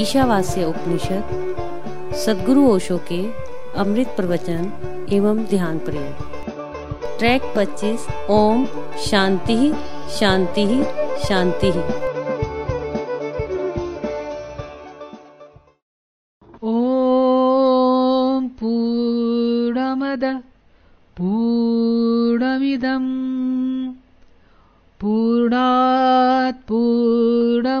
ईशावास्य उपनिषद, सदगुरु ओशो के अमृत प्रवचन एवं ध्यान प्रयोग ट्रैक 25 ओम, शांति शांति शांति ॐ पूर्णमद पूर्णमिदम् पूर्णात् पूर्णमुदच्यते।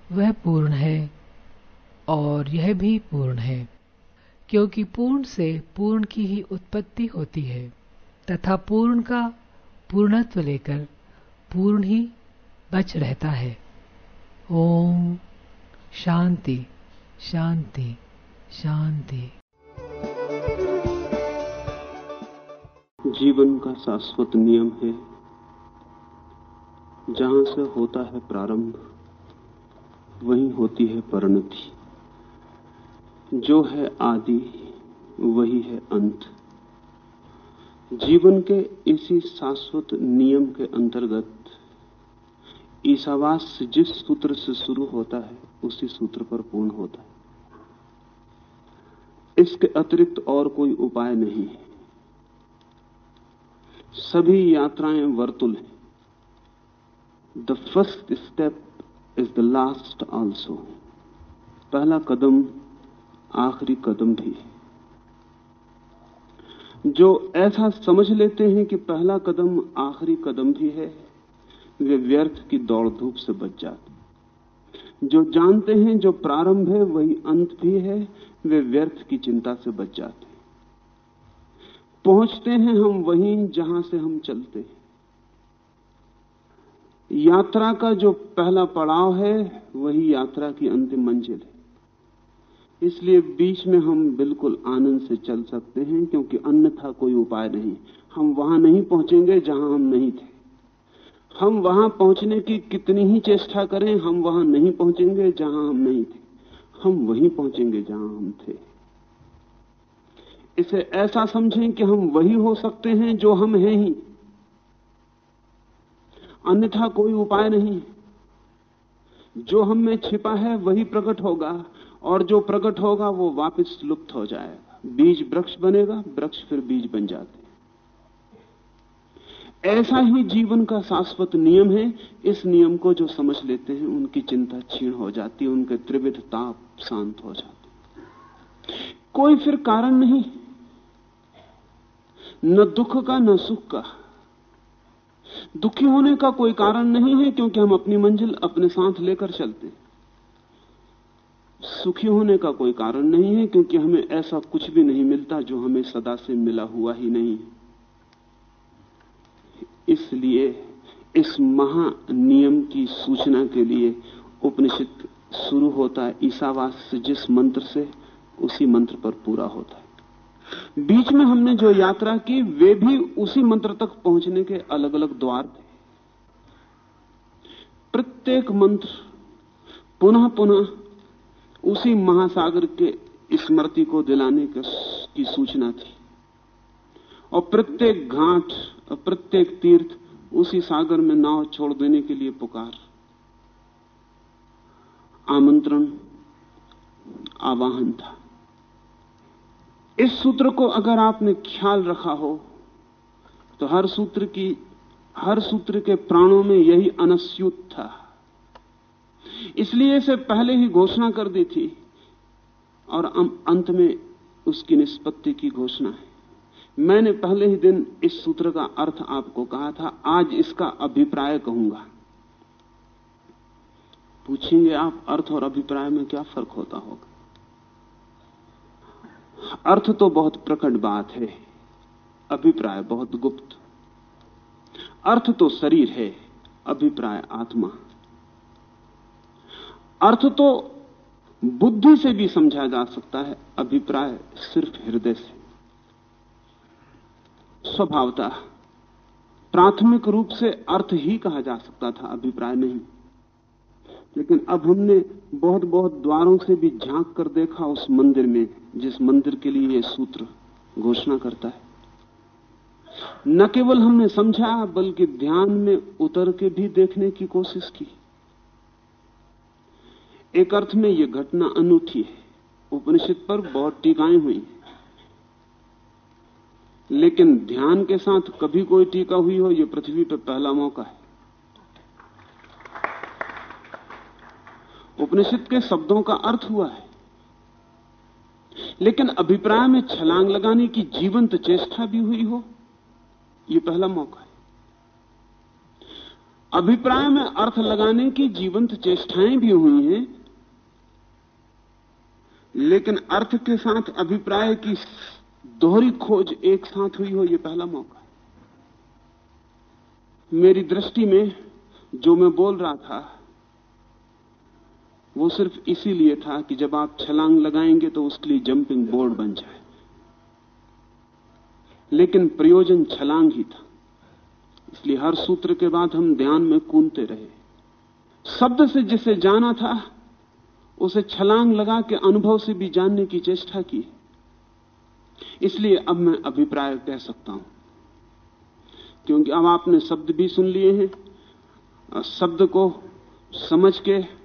वह पूर्ण है और यह भी पूर्ण है, क्योंकि पूर्ण से पूर्ण की ही उत्पत्ति होती है, तथा पूर्ण का पूर्णत्व लेकर पूर्ण ही बच रहता है। ओम शांति शांति शांति। जीवन का शाश्वत नियम है, जहाँ से होता है प्रारंभ। वहीं होती है परिणति। जो है आदि, वही है अंत। जीवन के इसी शाश्वत नियम के अंतर्गत ईसावास जिस सूत्र से शुरू होता है, उसी सूत्र पर पूर्ण होता है। इसके अतिरिक्त और कोई उपाय नहीं है। सभी यात्राएँ वर्तुल हैं। The first step is the last also पहला कदम, आखिरी कदम भी। है जो ऐसा समझ लेते हैं कि पहला कदम, आखिरी कदम भी है, वे व्यर्थ की दौड़ धूप से बच जाते जो जानते हैं, जो प्रारंभ है, वही अंत भी है, वे व्यर्थ की चिंता से बच जाते पहुँचते हैं हम वहीं जहाँ से हम चलते हैं। यात्रा का जो पहला पड़ाव है, वही यात्रा की अंतिम मंजिल है। इसलिए बीच में हम बिल्कुल आनंद से चल सकते हैं, क्योंकि अन्यथा कोई उपाय नहीं। हम वहाँ नहीं पहुँचेंगे जहाँ हम नहीं थे। हम वहाँ पहुँचने की कितनी ही चेष्टा करें, हम वहाँ नहीं पहुँचेंगे जहाँ हम नहीं थे। हम वहीं पहुँचेंगे जहाँ हम थे। इसे ऐसा समझें कि हम वही हो सकते हैं जो हम हैं ही। अन्यथा कोई उपाय नहीं। जो हम में छिपा है, वही प्रकट होगा, और जो प्रकट होगा, वो वापस लुप्त हो जाएगा बीज वृक्ष बनेगा, वृक्ष फिर बीज बन जाते ऐसा ही जीवन का शाश्वत नियम है। इस नियम को जो समझ लेते हैं, उनकी चिंता क्षीण हो जाती है, उनके त्रिविध ताप शांत हो जाते कोई फिर कारण नहीं। न दुख का, न सुख का। दुखी होने का कोई कारण नहीं है क्योंकि हम अपनी मंजिल अपने साथ लेकर चलते सुखी होने का कोई कारण नहीं है क्योंकि हमें ऐसा कुछ भी नहीं मिलता जो हमें सदा से मिला हुआ ही नहीं इसलिए इस महा नियम की सूचना के लिए उपनिषद शुरू होता है, ईसावास जिस मंत्र से उसी मंत्र पर पूरा होता है। बीच में हमने जो यात्रा की, वे भी उसी मंत्र तक पहुँचने के अलग अलग द्वार थे। प्रत्येक मंत्र पुनः पुनः उसी महासागर के स्मृति को दिलाने की सूचना थी। और प्रत्येक घाट और प्रत्येक तीर्थ उसी सागर में नाव छोड़ देने के लिए पुकार। आमंत्रण, आवाहन था। इस सूत्र को अगर आपने ख्याल रखा हो तो हर सूत्र की, हर सूत्र के प्राणों में यही अनस्यूत था। इसलिए इसे पहले ही घोषणा कर दी थी और अंत में उसकी निष्पत्ति की घोषणा है। मैंने पहले ही दिन इस सूत्र का अर्थ आपको कहा था, आज इसका अभिप्राय कहूँगा। पूछेंगे आप अर्थ और अभिप्राय में क्या फ़र्क होता होगा? अर्थ तो बहुत प्रकट बात है, अभिप्राय बहुत गुप्त। अर्थ तो शरीर है, अभिप्राय आत्मा। अर्थ तो बुद्धि से भी समझा जा सकता है, अभिप्राय सिर्फ़ हृदय से। स्वभावता प्राथमिक रूप से अर्थ ही कहा जा सकता था, अभिप्राय नहीं। लेकिन अब हमने बहुत बहुत द्वारों से भी झाँक कर देखा उस मंदिर में जिस मंदिर के लिए यह सूत्र घोषणा करता है। न केवल हमने समझा, बल्कि ध्यान में उतर के भी देखने की कोशिश की। एक अर्थ में यह घटना अनूठी है। उपनिषद पर बहुत टीकाएँ हुई लेकिन ध्यान के साथ कभी कोई टीका हुई हो यह पृथ्वी पर पहला मौका है। उपनिषद के शब्दों का अर्थ हुआ है लेकिन अभिप्राय में छलांग लगाने की जीवंत चेष्टा भी हुई हो? यह पहला मौका है। अभिप्राय में अर्थ लगाने की जीवंत चेष्टाएँ भी हुई हैं, लेकिन अर्थ के साथ अभिप्राय की दोहरी खोज एक साथ हुई हो यह पहला मौका है। मेरी दृष्टि में जो मैं बोल रहा था वो सिर्फ़ इसीलिए था कि जब आप छलांग लगाएँगे तो उसके लिए जंपिंग बोर्ड बन जाए। लेकिन प्रयोजन छलांग ही था। इसलिए हर सूत्र के बाद हम ध्यान में कूदते रहे। शब्द से जिसे जाना था, उसे छलांग लगा के अनुभव से भी जानने की चेष्टा की। इसलिए अब मैं अभिप्राय कह सकता हूँ। क्योंकि अब आपने शब्द भी सुन लिए हैं शब्द को समझ के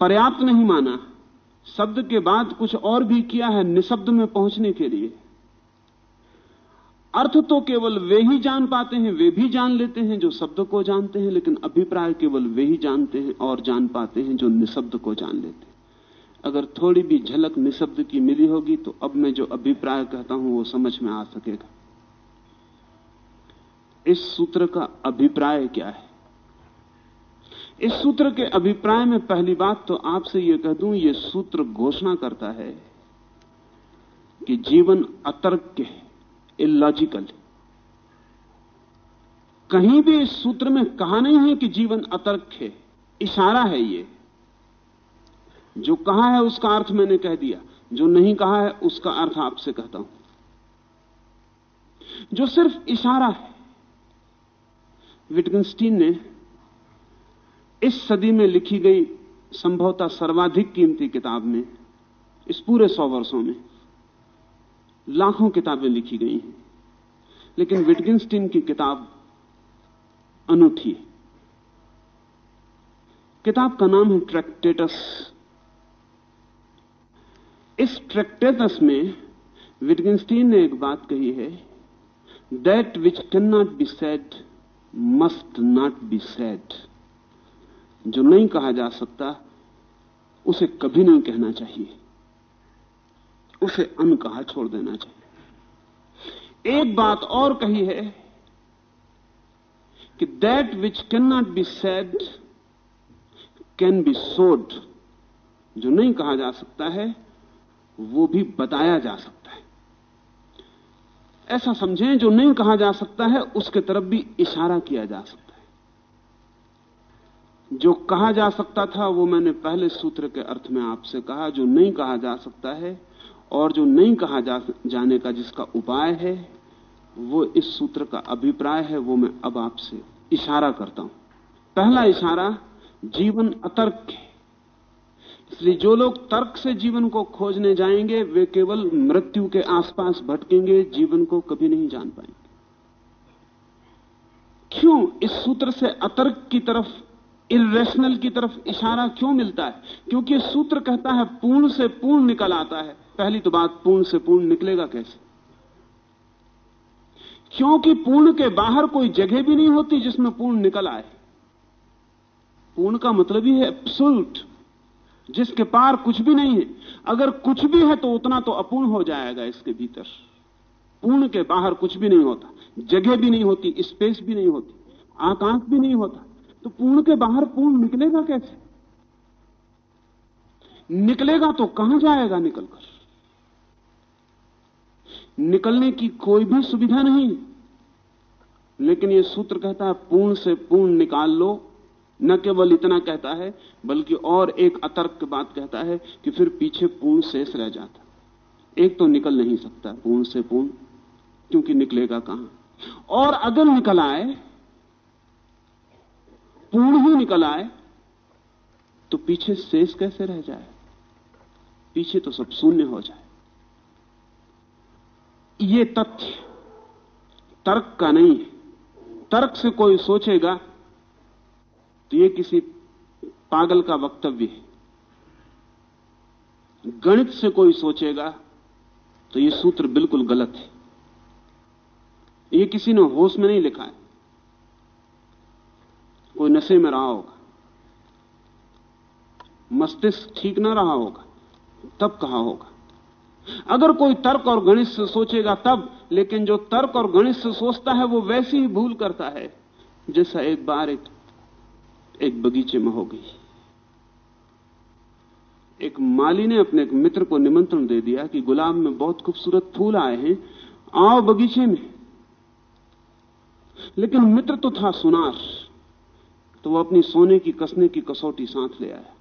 पर्याप्त नहीं माना। शब्द के बाद कुछ और भी किया है निशब्द में पहुँचने के लिए। अर्थ तो केवल वे ही जान पाते हैं, वे भी जान लेते हैं जो शब्द को जानते हैं, लेकिन अभिप्राय केवल वे ही जानते हैं और जान पाते हैं जो निशब्द को जान लेते हैं। अगर थोड़ी भी झलक निशब्द की मिली होगी तो अब मैं जो अभिप्राय कहता हूँ, वो समझ में आ सकेगा। इस सूत्र का अभिप्राय क्या है? इस सूत्र के अभिप्राय में पहली बात तो आपसे यह कह दूँ यह सूत्र घोषणा करता है कि जीवन अतर्क है इलॉजिकल कहीं भी इस सूत्र में कहा नहीं है कि जीवन अतर्क है, इशारा है ये। जो कहा है उसका अर्थ मैंने कह दिया, जो नहीं कहा है उसका अर्थ आपसे कहता हूँ। जो सिर्फ़ इशारा है विटगनस्टीन ने इस सदी में लिखी गई संभवतः सर्वाधिक कीमती किताब में, इस पूरे सौ वर्षों में, लाखों किताबें लिखी गई हैं। लेकिन विटगिंस्टीन की किताब अनूठी है। किताब का नाम है ट्रैक्टेटस। इस ट्रैक्टेटस में विटगिंस्टीन ने एक बात कही है that which can not be said must not be said जो नहीं कहा जा सकता, उसे कभी नहीं कहना चाहिए। उसे अनकहा छोड़ देना चाहिए। एक बात और कही है कि that which can not be said can be said जो नहीं कहा जा सकता है, वो भी बताया जा सकता है। ऐसा समझें, जो नहीं कहा जा सकता है, उसके तरफ़ भी इशारा किया जा सकता है। जो कहा जा सकता था, वो मैंने पहले सूत्र के अर्थ में आपसे कहा, जो नहीं कहा जा सकता है और जो नहीं कहा जा जाने का जिसका उपाय है, वो इस सूत्र का अभिप्राय है, वो मैं अब आपसे इशारा करता हूँ। पहला इशारा, जीवन अतर्क है। इसलिए जो लोग तर्क से जीवन को खोजने जाएँगे, वे केवल मृत्यु के आसपास भटकेंगे, जीवन को कभी नहीं जान पाएँगे। क्यों? इस सूत्र से अतर्क की तरफ़ इरेशनल की तरफ़ इशारा क्यों मिलता है? क्योंकि सूत्र कहता है, पूर्ण से पूर्ण निकल आता है। पहली तो बात, पूर्ण से पूर्ण निकलेगा कैसे? क्योंकि पूर्ण के बाहर कोई जगह भी नहीं होती जिसमें पूर्ण निकल आए। पूर्ण का मतलब ही है एब्सोल्यूट जिसके पार कुछ भी नहीं है। अगर कुछ भी है तो उतना तो अपूर्ण हो जाएगा इसके भीतर। पूर्ण के बाहर कुछ भी नहीं होता। जगह भी नहीं होती स्पेस भी नहीं होती आकाश भी नहीं होता। तो पूर्ण के बाहर पूर्ण निकलेगा कैसे? निकलेगा तो कहाँ जाएगा निकलकर? निकलने की कोई भी सुविधा नहीं। लेकिन यह सूत्र कहता है, पूर्ण से पूर्ण निकाल लो। न केवल इतना कहता है, बल्कि और एक अतर्क बात कहता है कि फिर पीछे पूर्ण शेष रह जाता। एक तो निकल नहीं सकता पूर्ण से पूर्ण, क्योंकि निकलेगा कहाँ? और अगर निकल आए पूर्ण ही निकल आए तो पीछे शेष कैसे रह जाए? पीछे तो सब शून्य हो जाए। ये तथ्य तर्क का नहीं है। तर्क से कोई सोचेगा तो ये किसी पागल का वक्तव्य है। गणित से कोई सोचेगा तो ये सूत्र बिल्कुल गलत है। ये किसी ने होश में नहीं लिखा है। कोई नशे में रहा होगा। मस्तिष्क ठीक ना रहा होगा, तब कहा होगा। अगर कोई तर्क और गणित से सोचेगा तब, लेकिन जो तर्क और गणित से सोचता है, वो वैसी ही भूल करता है, जैसा एक बार एक एक बगीचे में हो गई। एक माली ने अपने एक मित्र को निमंत्रण दे दिया कि गुलाब में बहुत खूबसूरत फूल आए हैं, आओ बगीचे में। लेकिन मित्र तो था सुनार। तो वो अपनी सोने की, कसने की कसौटी साथ ले आया।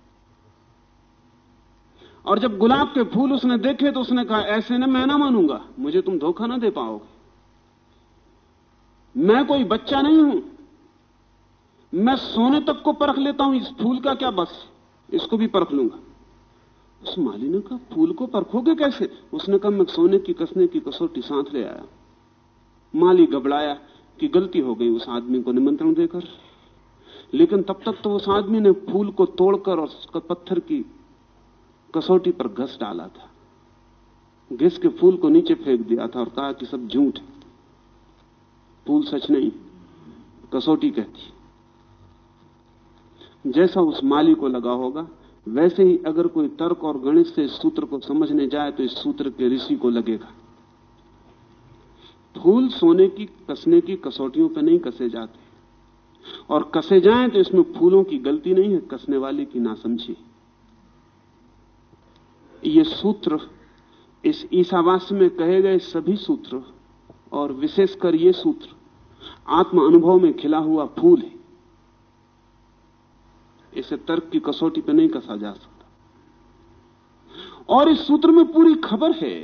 और जब गुलाब के फूल उसने देखे तो उसने कहा, ऐसे ना, मैं ना मानूँगा। मुझे तुम धोखा ना दे पाओगे। मैं कोई बच्चा नहीं हूँ। मैं सोने तक को परख लेता हूँ। इस फूल का क्या बस? इसको भी परख लूँगा। उस माली ने कहा, फूल को परखोगे कैसे? उसने कहा, मैं सोने की, कसने की कसौटी साथ ले आया माली घबराया कि गलती हो गई उस आदमी को निमंत्रण देकर। लेकिन तब तक तो उस आदमी ने फूल को तोड़कर और पत्थर की कसौटी पर घस डाला था। घिस के फूल को नीचे फेंक दिया था और कहा कि सब झूठ है। फूल सच नहीं, कसौटी कहती। जैसा उस माली को लगा होगा, वैसे ही अगर कोई तर्क और गणित से इस सूत्र को समझने जाए तो इस सूत्र के ऋषि को लगेगा। फूल सोने की, कसने की कसौटियों पर नहीं कसे जाते। और कसे जाएँ तो इसमें फूलों की गलती नहीं है, कसने वाले की नासमझी। ये सूत्र, इस ईसावास में कहे गए सभी सूत्र और विशेषकर ये सूत्र आत्म अनुभव में खिला हुआ फूल है। इसे तर्क की कसौटी पर नहीं कसा जा सकता। और इस सूत्र में पूरी खबर है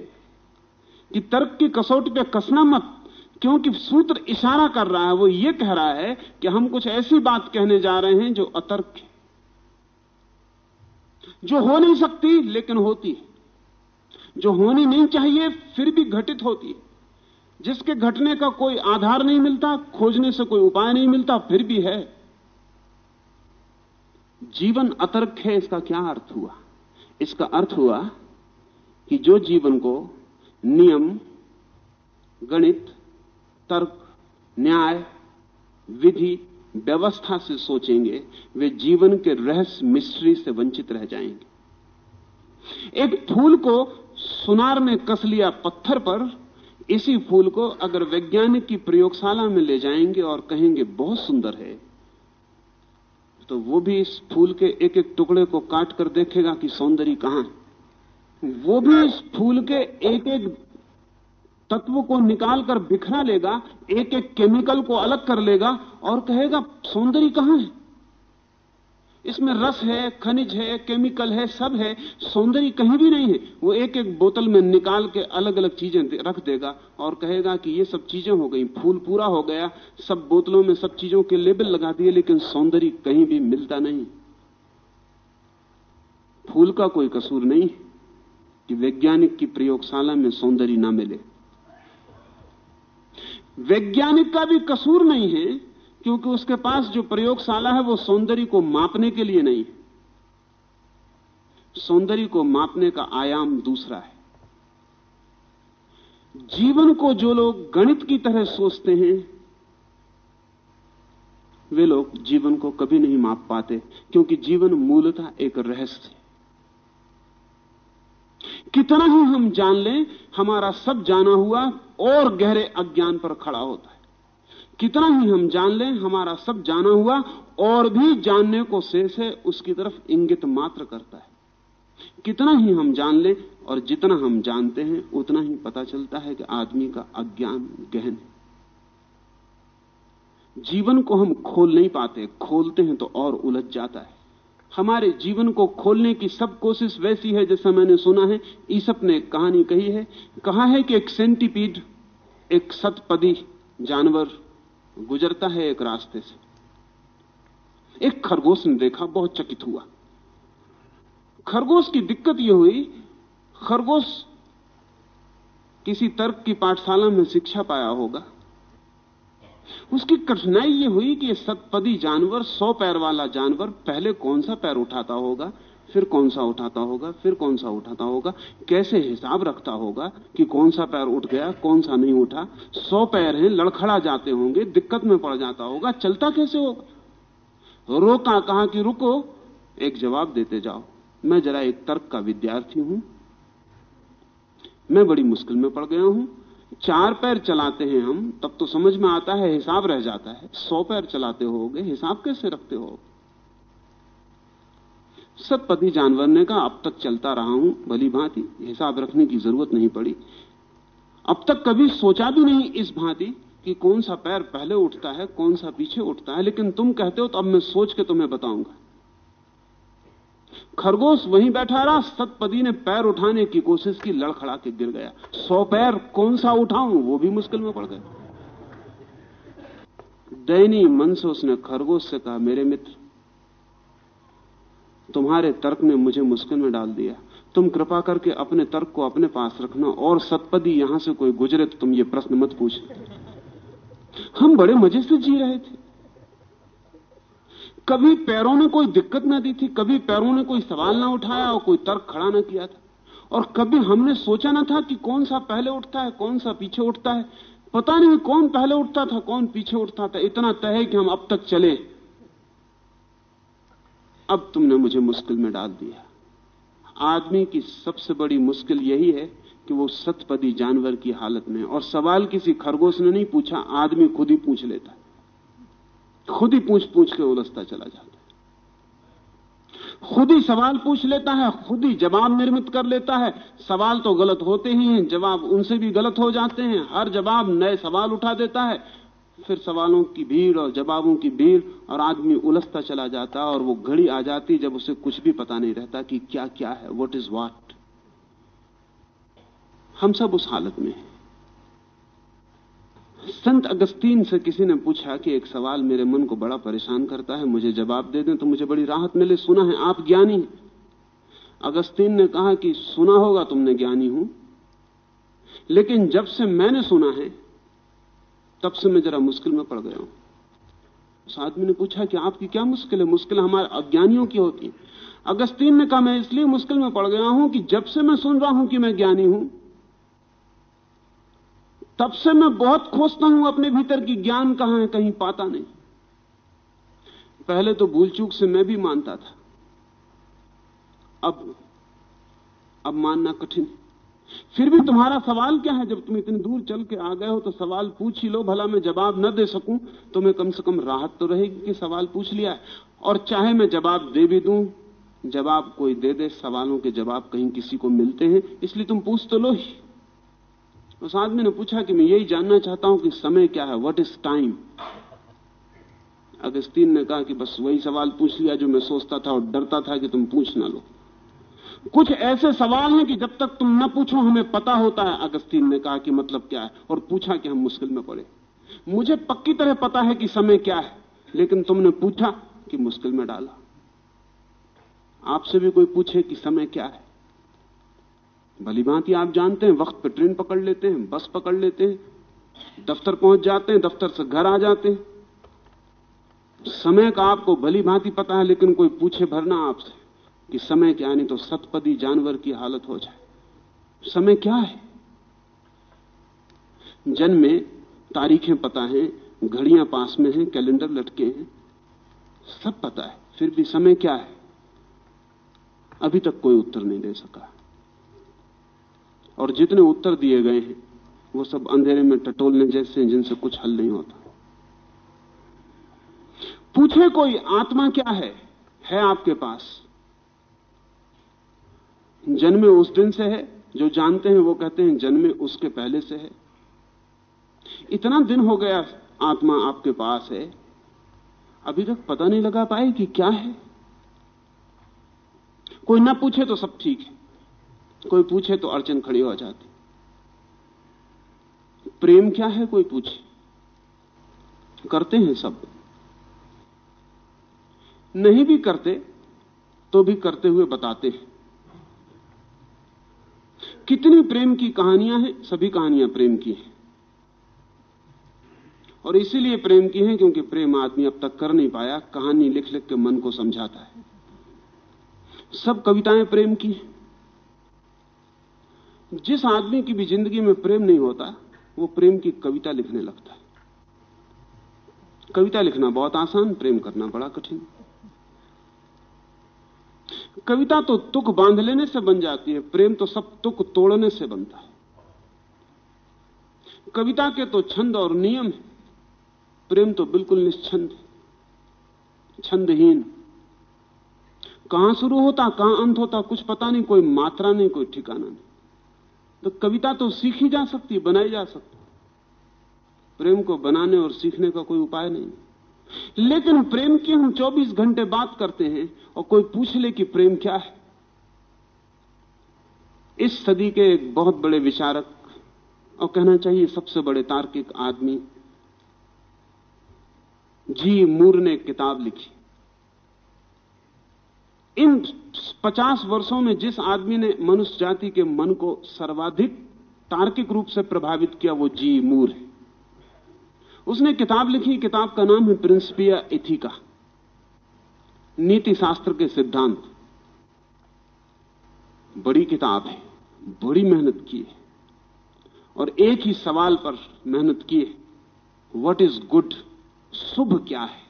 कि तर्क की कसौटी पे कसना मत। क्योंकि सूत्र इशारा कर रहा है, वो ये कह रहा है कि हम कुछ ऐसी बात कहने जा रहे हैं जो अतर्क है। जो हो नहीं सकती, लेकिन होती है। जो होनी नहीं चाहिए, फिर भी घटित होती है। जिसके घटने का कोई आधार नहीं मिलता, खोजने से कोई उपाय नहीं मिलता, फिर भी है। जीवन अतर्क है, इसका क्या अर्थ हुआ? इसका अर्थ हुआ कि जो जीवन को नियम, गणित तर्क, न्याय, विधि, व्यवस्था से सोचेंगे, वे जीवन के रहस्य मिस्ट्री से वंचित रह जाएँगे। एक फूल को सुनार में कस लिया पत्थर पर, इसी फूल को अगर वैज्ञानिक की प्रयोगशाला में ले जाएँगे और कहेंगे, बहुत सुंदर है तो वो भी इस फूल के एक एक टुकड़े को काट कर देखेगा कि सौंदर्य कहाँ है। वो भी इस फूल के एक एक तत्व को निकालकर बिखरा लेगा एक एक केमिकल को अलग कर लेगा और कहेगा, सौंदर्य कहाँ है? इसमें रस है, खनिज है, केमिकल है, सब है, सौंदर्य कहीं भी नहीं है। वो एक एक बोतल में निकाल के अलग अलग चीज़ें रख देगा और कहेगा कि ये सब चीज़ें हो गई, फूल पूरा हो गया, सब बोतलों में सब चीज़ों के लेबल लगा दिए, लेकिन सौंदर्य कहीं भी मिलता नहीं। फूल का कोई कसूर नहीं कि वैज्ञानिक की प्रयोगशाला में सौंदर्य ना मिले। वैज्ञानिक का भी कसूर नहीं है, क्योंकि उसके पास जो प्रयोगशाला है, वो सौंदर्य को मापने के लिए नहीं है। सौंदर्य को मापने का आयाम दूसरा है। जीवन को जो लोग गणित की तरह सोचते हैं, वे लोग जीवन को कभी नहीं माप पाते, क्योंकि जीवन मूलतः एक रहस्य है। कितना ही हम जान लें, हमारा सब जाना हुआ और गहरे अज्ञान पर खड़ा होता है। कितना ही हम जान लें, हमारा सब जाना हुआ और भी जानने को शेष है, उसकी तरफ़ इंगित मात्र करता है। कितना ही हम जान लें और जितना हम जानते हैं, उतना ही पता चलता है कि आदमी का अज्ञान गहन है। जीवन को हम खोल नहीं पाते, खोलते हैं तो और उलझ जाता है। हमारे जीवन को खोलने की सब कोशिश वैसी है जैसा मैंने सुना है। ईसप ने एक कहानी कही है। कहा है कि एक सेंटीपीड, एक सतपदी जानवर गुजरता है एक रास्ते से। एक खरगोश ने देखा, बहुत चकित हुआ। खरगोश की दिक्कत यह हुई, खरगोश किसी तर्क की पाठशाला में शिक्षा पाया होगा। उसकी कठिनाई ये हुई कि सतपदी जानवर, सौ पैर वाला जानवर, पहले कौन सा पैर उठाता होगा, फिर कौन सा उठाता होगा, फिर कौन सा उठाता होगा, कैसे हिसाब रखता होगा कि कौन सा पैर उठ गया, कौन सा नहीं उठा। सौ पैर हैं, लड़खड़ा जाते होंगे, दिक्कत में पड़ जाता होगा, चलता कैसे होगा? रोका, कहा कि रुको, एक जवाब देते जाओ। मैं जरा एक तर्क का विद्यार्थी हूँ। मैं बड़ी मुश्किल में पड़ गया हूँ। चार पैर चलाते हैं हम, तब तो समझ में आता है, हिसाब रह जाता है। सौ पैर चलाते होगे, हिसाब कैसे रखते हो? सब पति जानवर ने कहा, अब तक चलता रहा हूँ, भली भांति, हिसाब रखने की ज़रूरत नहीं पड़ी। अब तक कभी सोचा भी नहीं इस भांति कि कौन सा पैर पहले उठता है, कौन सा पीछे उठता है, लेकिन तुम कहते हो तो अब मैं सोच के तुम्हें बताऊँगा। खरगोश वहीं बैठा रहा, सतपदी ने पैर उठाने की कोशिश की, लड़खड़ा के गिर गया। सौ पैर, कौन सा उठाऊं? वो भी मुश्किल में पड़ गए। दयनीय मन से उसने खरगोश से कहा, मेरे मित्र, तुम्हारे तर्क ने मुझे मुश्किल में डाल दिया। तुम कृपा करके अपने तर्क को अपने पास रखना और सतपदी यहाँ से कोई गुजरे तो तुम ये प्रश्न मत पूछ हम बड़े मज़े से जी रहे थे। कभी पैरों ने कोई दिक्कत ना दी थी, कभी पैरों ने कोई सवाल ना उठाया और कोई तर्क खड़ा ना किया था। और कभी हमने सोचा ना था कि कौन सा पहले उठता है, कौन सा पीछे उठता है। पता नहीं कौन पहले उठता था, कौन पीछे उठता था। इतना तय है कि हम अब तक चले। अब तुमने मुझे मुश्किल में डाल दिया। आदमी की सबसे बड़ी मुश्किल यही है कि वो सतपदी जानवर की हालत में और सवाल किसी खरगोश ने नहीं पूछा, आदमी खुद ही पूछ लेता खुद ही पूछ पूछ के उलझता चला जाता है। खुद ही सवाल पूछ लेता है, खुद ही जवाब निर्मित कर लेता है। सवाल तो गलत होते ही हैं, जवाब उनसे भी गलत हो जाते हैं। हर जवाब नए सवाल उठा देता है। फिर सवालों की भीड़ और जवाबों की भीड़ और आदमी उलझता चला जाता और वो घड़ी आ जाती जब उसे कुछ भी पता नहीं रहता कि क्या क्या है वट इज़ वाट हम सब उस हालत में हैं। संत अगस्तीन से किसी ने पूछा कि एक सवाल मेरे मन को बड़ा परेशान करता है, मुझे जवाब दे दें तो मुझे बड़ी राहत मिले, सुना है, आप ज्ञानी हैं। अगस्तीन ने कहा कि सुना होगा, तुमने ज्ञानी हूँ। लेकिन जब से मैंने सुना है, तब से मैं जरा मुश्किल में पड़ गया हूँ। उस आदमी ने पूछा कि आपकी क्या मुश्किल है? मुश्किल हमारे अज्ञानियों की होती है। अगस्तीन ने कहा, मैं इसलिए मुश्किल में पड़ गया हूँ कि जब से मैं सुन रहा हूँ कि मैं ज्ञानी हूँ तब से मैं बहुत खोजता हूँ अपने भीतर की ज्ञान कहाँ है, कहीं पाता नहीं। पहले तो भूल चूक से मैं भी मानता था। अब अब मानना कठिन। फिर भी तुम्हारा सवाल क्या है? जब तुम इतनी दूर चल के आ गए हो तो सवाल पूछ ही लो। भला मैं जवाब न दे सकूँ तो मैं कम से कम राहत तो रहेगी कि सवाल पूछ लिया है। और चाहे मैं जवाब दे भी दूँ, जवाब कोई दे दे, सवालों के जवाब कहीं किसी को मिलते हैं, इसलिए तुम पूछ तो लो ही। उस आदमी ने पूछा कि मैं यही जानना चाहता हूँ कि समय क्या है? व्हाट इज़ टाइम अगस्तीन ने कहा कि बस वही सवाल पूछ लिया जो मैं सोचता था और डरता था कि तुम पूछ ना लो। कुछ ऐसे सवाल हैं कि जब तक तुम न पूछो, हमें पता होता है, अगस्तीन ने कहा कि मतलब क्या है और पूछा कि हम मुश्किल में पड़े। मुझे पक्की तरह पता है कि समय क्या है, लेकिन तुमने पूछा कि मुश्किल में डाला। आपसे भी कोई पूछे कि समय क्या है? भली भांति आप जानते हैं, वक्त पर ट्रेन पकड़ लेते हैं, बस पकड़ लेते हैं, दफ्तर पहुँच जाते हैं, दफ्तर से घर आ जाते हैं। समय का आपको भली भांति पता है, लेकिन कोई पूछे भरना आपसे कि समय क्या नहीं तो सतपदी जानवर की हालत हो जाए। समय क्या है? जन्म तारीखें पता हैं, घड़ियाँ पास में हैं, कैलेंडर लटके हैं, सब पता है, फिर भी समय क्या है? अभी तक कोई उत्तर नहीं दे सका। और जितने उत्तर दिए गए हैं, वो सब अंधेरे में टटोलने जैसे हैं जिनसे कुछ हल नहीं होता। पूछे कोई, आत्मा क्या है? है आपके पास। जन्मे उस दिन से है, जो जानते हैं वो कहते हैं जन्मे उसके पहले से है। इतना दिन हो गया आत्मा आपके पास है, अभी तक पता नहीं लगा पाए कि क्या है। कोई ना पूछे तो सब ठीक है। कोई पूछे तो अड़चन खड़ी हो जाती। प्रेम क्या है कोई पूछे? करते हैं सब। नहीं भी करते तो भी करते हुए बताते हैं। कितनी प्रेम की कहानियाँ हैं, सभी कहानियाँ प्रेम की हैं। और इसीलिए प्रेम की हैं क्योंकि प्रेम आदमी अब तक कर नहीं पाया, कहानी लिख लिख के मन को समझाता है। सब कविताएँ प्रेम की हैं। जिस आदमी की भी ज़िंदगी में प्रेम नहीं होता, वो प्रेम की कविता लिखने लगता है। कविता लिखना बहुत आसान, प्रेम करना बड़ा कठिन। कविता तो तुक बाँध लेने से बन जाती है, प्रेम तो सब तुक तोड़ने से बनता है। कविता के तो छंद और नियम है, प्रेम तो बिल्कुल निश्चंद छंदहीन। कहाँ शुरू होता, कहाँ अंत होता, कुछ पता नहीं, कोई मात्रा नहीं, कोई ठिकाना नहीं। तो कविता तो सीखी जा सकती, बनाई जा सकती। प्रेम को बनाने और सीखने का कोई उपाय नहीं। लेकिन प्रेम की हम 24 घंटे बात करते हैं और कोई पूछ ले कि प्रेम क्या है। इस सदी के एक बहुत बड़े विचारक और कहना चाहिए सबसे बड़े तार्किक आदमी, जी मूर ने किताब लिखी। इन पचास वर्षों में जिस आदमी ने मनुष्य जाति के मन को सर्वाधिक तार्किक रूप से प्रभावित किया, वो जी मूर है। उसने किताब लिखी, किताब का नाम है प्रिंसिपिया इथिका, नीति शास्त्र के सिद्धांत। बड़ी किताब है, बड़ी मेहनत की है, और एक ही सवाल पर मेहनत की है व्हाट इज़ गुड शुभ क्या है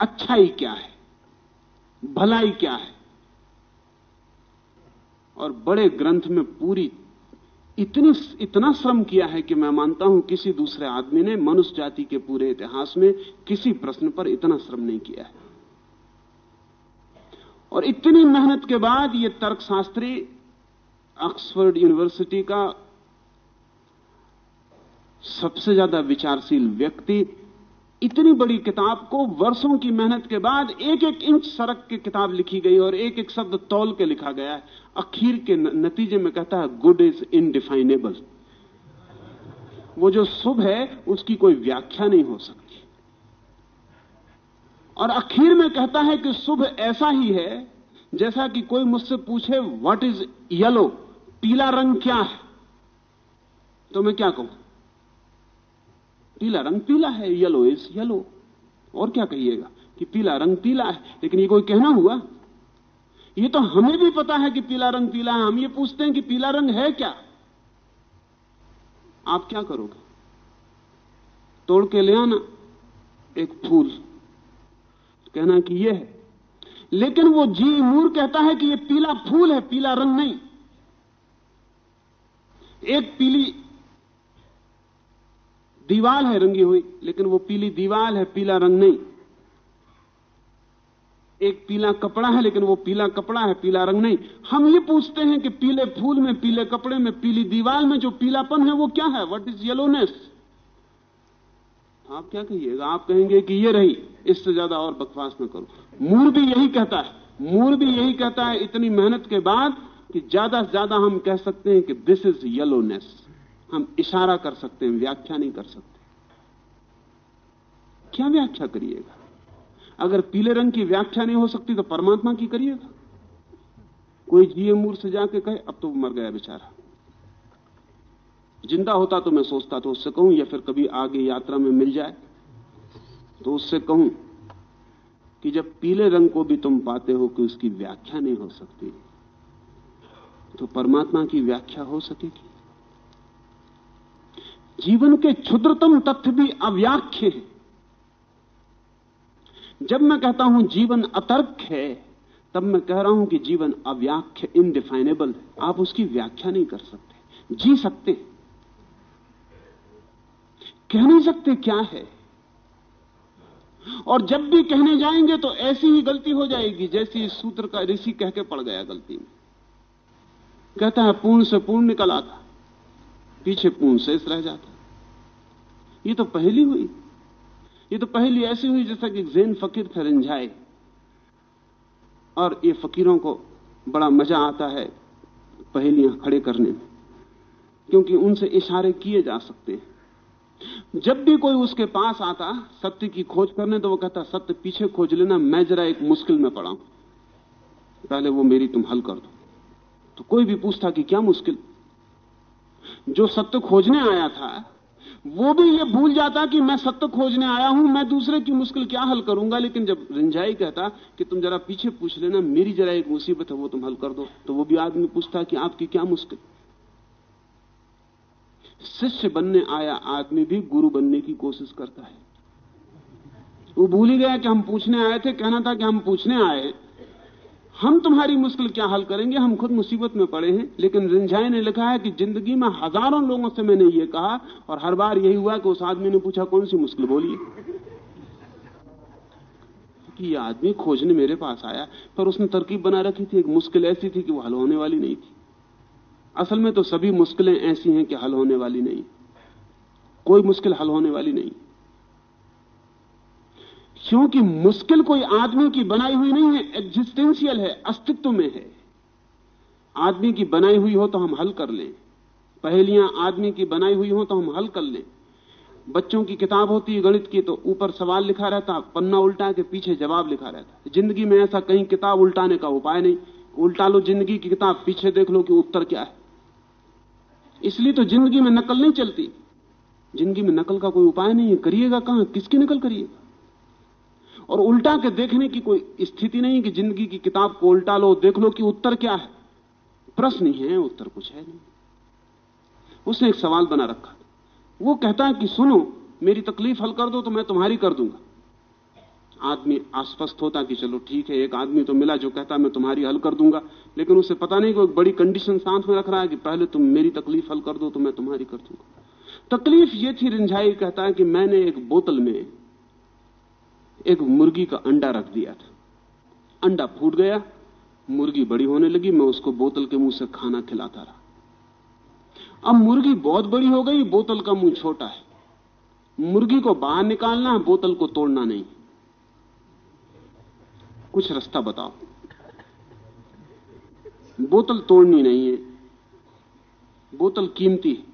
अच्छाई क्या है? भलाई क्या है? और बड़े ग्रंथ में पूरी इतनी, इतना श्रम किया है कि मैं मानता हूँ किसी दूसरे आदमी ने मनुष्य जाति के पूरे इतिहास में किसी प्रश्न पर इतना श्रम नहीं किया है। और इतनी मेहनत के बाद यह तर्कशास्त्री ऑक्सफोर्ड यूनिवर्सिटी का सबसे ज़्यादा विचारशील व्यक्ति इतनी बड़ी किताब को वर्षों की मेहनत के बाद एक एक इंच सड़क की किताब लिखी गई और एक एक शब्द तौल के लिखा गया है। अखीर के नतीजे में कहता है गुड इज़ इनडिफाइनेबल वो जो शुभ है, उसकी कोई व्याख्या नहीं हो सकती। और अखीर में कहता है कि शुभ ऐसा ही है, जैसा कि कोई मुझसे पूछे व्हाट इज़ येलो पीला रंग क्या है? तो मैं क्या कहूँ? पीला रंग पीला है येलो इज़ येलो और क्या कहिएगा कि पीला रंग पीला है, लेकिन ये कोई कहना हुआ? ये तो हमें भी पता है कि पीला रंग पीला है, हम ये पूछते हैं कि पीला रंग है क्या? आप क्या करोगे? तोड़ के ले आना एक फूल। कहना कि यह है। लेकिन वो जी मूर कहता है कि ये पीला फूल है, पीला रंग नहीं। एक पीली दीवाल है रंगी हुई, लेकिन वो पीली दीवाल है, पीला रंग नहीं। एक पीला कपड़ा है, लेकिन वो पीला कपड़ा है, पीला रंग नहीं। हम ये पूछते हैं कि पीले फूल में, पीले कपड़े में, पीली दीवाल में जो पीलापन है, वो क्या है? व्हाट इज़ येलोनेस आप क्या कहिएगा? आप कहेंगे कि ये रही, इससे ज़्यादा और बकवास न करो। मूर भी यही कहता है। मूर भी यही कहता है, इतनी मेहनत के बाद कि ज़्यादा से ज़्यादा हम कह सकते हैं कि दिस इज़ येलोनेस हम इशारा कर सकते हैं, व्याख्या नहीं कर सकते। क्या व्याख्या करिएगा? अगर पीले रंग की व्याख्या नहीं हो सकती तो परमात्मा की करिएगा? कोई जीए मूर से जाके कहे, अब तो मर गया बेचारा। ज़िंदा होता तो मैं सोचता तो उससे कहूँ, या फिर कभी आगे यात्रा में मिल जाए तो उससे कहूँ कि जब पीले रंग को भी तुम पाते हो कि उसकी व्याख्या नहीं हो सकती तो परमात्मा की व्याख्या हो सकेगी। जीवन के क्षुद्रतम तथ्य भी अव्याख्य है। जब मैं कहता हूँ जीवन अतर्क है, तब मैं कह रहा हूँ कि जीवन अव्याख्य इनडिफाइनेबल है। आप उसकी व्याख्या नहीं कर सकते। जी सकते कह नहीं सकते क्या है। और जब भी कहने जाएँगे तो ऐसी ही गलती हो जाएगी, जैसी इस सूत्र का ऋषि कह के पड़ गया गलती में। कहता है, पूर्ण से पूर्ण निकल आता पीछे पूर्ण शेष रह जाता। ये तो पहली हुई। ये तो पहली ऐसी हुई जैसा कि जैन फकीर थे रिंझाए और ये फकीरों को बड़ा मज़ा आता है पहेलियाँ खड़े करने में, क्योंकि उनसे इशारे किए जा सकते हैं। जब भी कोई उसके पास आता, सत्य की खोज करने तो वो कहता, सत्य पीछे खोज लेना, मैं जरा एक मुश्किल में पड़ा हूँ। पहले वो मेरी तुम हल कर दो। तो कोई भी पूछता कि क्या मुश्किल? जो सत्य खोजने आया था वो भी ये भूल जाता कि मैं सत्य खोजने आया हूँ, मैं दूसरे की मुश्किल क्या हल करूँगा? लेकिन जब रिंजाई कहता कि तुम जरा पीछे पूछ लेना, मेरी जरा एक मुसीबत है, वो तुम हल कर दो। तो वो भी आदमी पूछता कि आपकी क्या मुश्किल? शिष्य बनने आया आदमी भी गुरु बनने की कोशिश करता है। वो भूल ही गया कि हम पूछने आए थे, कहना था कि हम पूछने आए। हम तुम्हारी मुश्किल क्या हल करेंगे? हम खुद मुसीबत में पड़े हैं। लेकिन रिंझाई ने लिखा है कि ज़िंदगी में हज़ारों लोगों से मैंने ये कहा और हर बार यही हुआ कि उस आदमी ने पूछा, कौन सी मुश्किल बोलिए कि ये आदमी खोजने मेरे पास आया, पर उसने तरकीब बना रखी थी। एक मुश्किल ऐसी थी कि वो हल होने वाली नहीं थी। असल में तो सभी मुश्किलें ऐसी हैं कि हल होने वाली नहीं। कोई मुश्किल हल होने वाली नहीं। क्योंकि मुश्किल कोई आदमी की बनाई हुई नहीं है एग्जिस्टेंशियल है, अस्तित्व में है। आदमी की बनाई हुई हो तो हम हल कर लें। पहेलियाँ आदमी की बनाई हुई हो तो हम हल कर लें। बच्चों की किताब होती है गणित की तो ऊपर सवाल लिखा रहता, पन्ना उल्टा के पीछे जवाब लिखा रहता। ज़िंदगी में ऐसा कहीं किताब उल्टाने का उपाय नहीं। उल्टा लो ज़िंदगी की किताब, पीछे देख लो कि उत्तर क्या है। इसलिए तो ज़िंदगी में नकल नहीं चलती। ज़िंदगी में नकल का कोई उपाय नहीं है। करिएगा कहाँ? किसकी नकल करिएगा? और उल्टा के देखने की कोई स्थिति नहीं कि ज़िंदगी की किताब को उल्टा लो, देख लो कि उत्तर क्या है। प्रश्न ही है, उत्तर कुछ है नहीं। उसने एक सवाल बना रखा। वो कहता है कि सुनो, मेरी तकलीफ़ हल कर दो तो मैं तुम्हारी कर दूँगा। आदमी आश्वस्त होता कि चलो ठीक है, एक आदमी तो मिला जो कहता, मैं तुम्हारी हल कर दूँगा। लेकिन उसे पता नहीं कि बड़ी कंडीशन साथ में रख रहा है कि पहले तुम मेरी तकलीफ़ हल कर दो तो मैं तुम्हारी कर दूँगा। तकलीफ़ ये थी, रिंझाई कहता है कि मैंने एक बोतल में एक मुर्गी का अंडा रख दिया था। अंडा फूट गया, मुर्गी बड़ी होने लगी, मैं उसको बोतल के मुँह से खाना खिलाता रहा। अब मुर्गी बहुत बड़ी हो गई, बोतल का मुँह छोटा है। मुर्गी को बाहर निकालना है, बोतल को तोड़ना नहीं। कुछ रास्ता बताओ। बोतल तोड़नी नहीं है, बोतल कीमती है।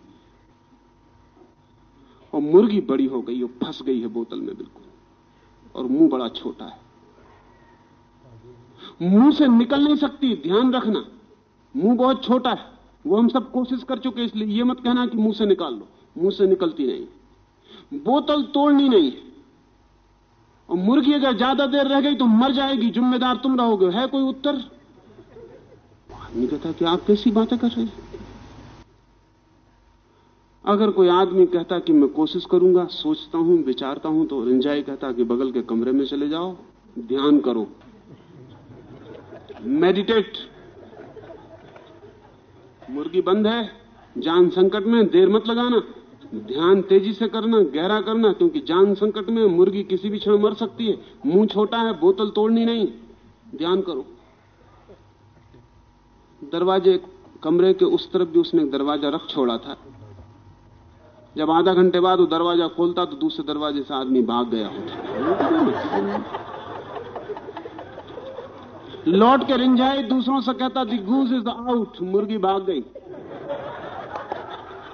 और मुर्गी बड़ी हो गई और फंस गई है बोतल में बिल्कुल। और मुँह बड़ा छोटा है। मुँह से निकल नहीं सकती, ध्यान रखना। मुँह बहुत छोटा है, वो हम सब कोशिश कर चुके इसलिए ये मत कहना कि मुँह से निकाल लो। मुँह से निकलती नहीं। बोतल तोड़नी नहीं है। और मुर्गी अगर ज़्यादा देर रह गई तो मर जाएगी, जिम्मेदार तुम रहोगे। है कोई उत्तर? आदमी कहता कि आप कैसी बातें कर रहे हैं? अगर कोई आदमी कहता कि मैं कोशिश करूँगा, सोचता हूँ, विचारता हूँ तो रिंजाई कहता कि बगल के कमरे में चले जाओ, ध्यान करो। मेडिटेट मुर्गी बंद है, जान संकट में, देर मत लगाना। ध्यान तेज़ी से करना, गहरा करना, क्योंकि जान संकट में मुर्गी किसी भी क्षण मर सकती है। मुँह छोटा है, बोतल तोड़नी नहीं। ध्यान करो। दरवाजे कमरे के उस तरफ़ भी उसने दरवाज़ा रख छोड़ा था। जब आधा घंटे बाद वो दरवाज़ा खोलता तो दूसरे दरवाजे से आदमी भाग गया होता। लौट के रिंझाई, दूसरों से कहता दी गूज इज़ आउट मुर्गी भाग गई।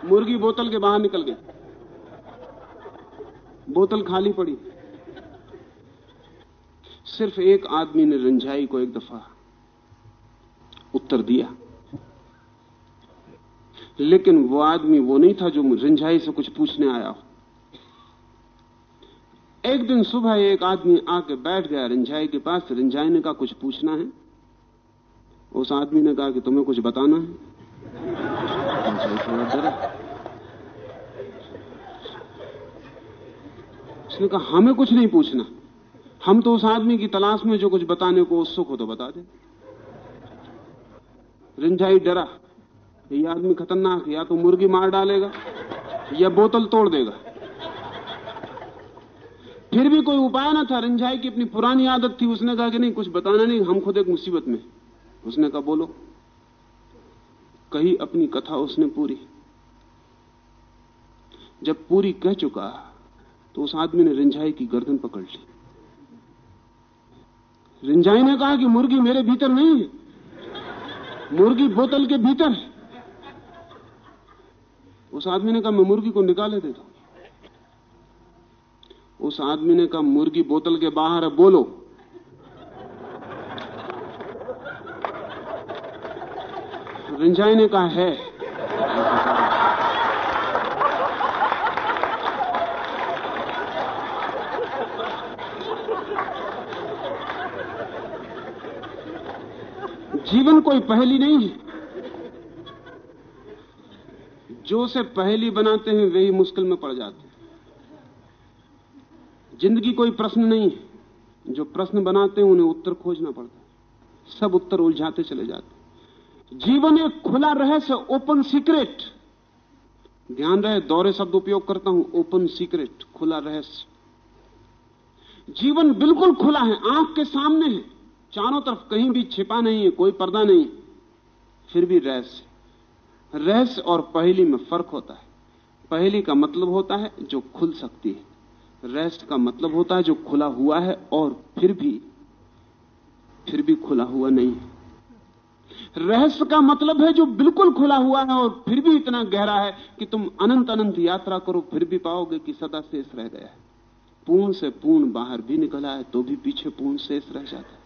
मुर्गी बोतल के बाहर निकल गई। बोतल खाली पड़ी। सिर्फ़ एक आदमी ने रिंझाई को एक दफ़ा उत्तर दिया। लेकिन वो आदमी वो नहीं था जो रिंझाई से कुछ पूछने आया हो। एक दिन सुबह एक आदमी आके बैठ गया रिंझाई के पास, रिंझाई ने कहा, कुछ पूछना है? उस आदमी ने कहा कि, तुम्हें कुछ बताना है? उसने कहा, हमें कुछ नहीं पूछना। हम तो उस आदमी की तलाश में जो कुछ बताने को उत्सुक हो तो बता दे। रिंझाई डरा। ये आदमी खतरनाक या तो मुर्गी मार डालेगा, या बोतल तोड़ देगा। फिर भी कोई उपाय ना था, रिंझाई की अपनी पुरानी आदत थी, उसने कहा कि नहीं, कुछ बताना नहीं, हम खुद एक मुसीबत में। उसने कहा, बोलो, कही अपनी कथा उसने पूरी। जब पूरी कह चुका तो उस आदमी ने रिंझाई की गर्दन पकड़ ली। रिंझाई ने कहा कि मुर्गी मेरे भीतर नहीं है, मुर्गी बोतल के भीतर है। उस आदमी ने कहा, मैं मुर्गी को निकाले देता हूँ उस आदमी ने कहा, मुर्गी बोतल के बाहर है, बोलो. रिंझाई ने कहा, है. जीवन कोई पहली नहीं है। जो से पहली बनाते हैं, वे ही मुश्किल में पड़ जाते हैं। ज़िंदगी कोई प्रश्न नहीं है। जो प्रश्न बनाते हैं, उन्हें उत्तर खोजना पड़ता है। सब उत्तर उलझाते चले जाते जीवन एक खुला रहस्य, ओपन सीक्रेट। ध्यान रहे, दौरे शब्द उपयोग करता हूँ, ओपन सीक्रेट, खुला रहस्य। जीवन बिल्कुल खुला है, आँख के सामने है। चारों तरफ़ कहीं भी छिपा नहीं है, कोई पर्दा नहीं फिर भी रहस्य। रहस्य और पहली में फ़र्क होता है। पहली का मतलब होता है जो खुल सकती है। रहस्य का मतलब होता है जो खुला हुआ है और फिर भी फिर भी खुला हुआ नहीं है। रहस्य का मतलब है जो बिल्कुल खुला हुआ है और फिर भी इतना गहरा है कि तुम अनंत अनंत यात्रा करो, फिर भी पाओगे कि सदा शेष रह गया है। पूर्ण से पूर्ण बाहर भी निकला है तो भी पीछे पूर्ण शेष रह जाता है।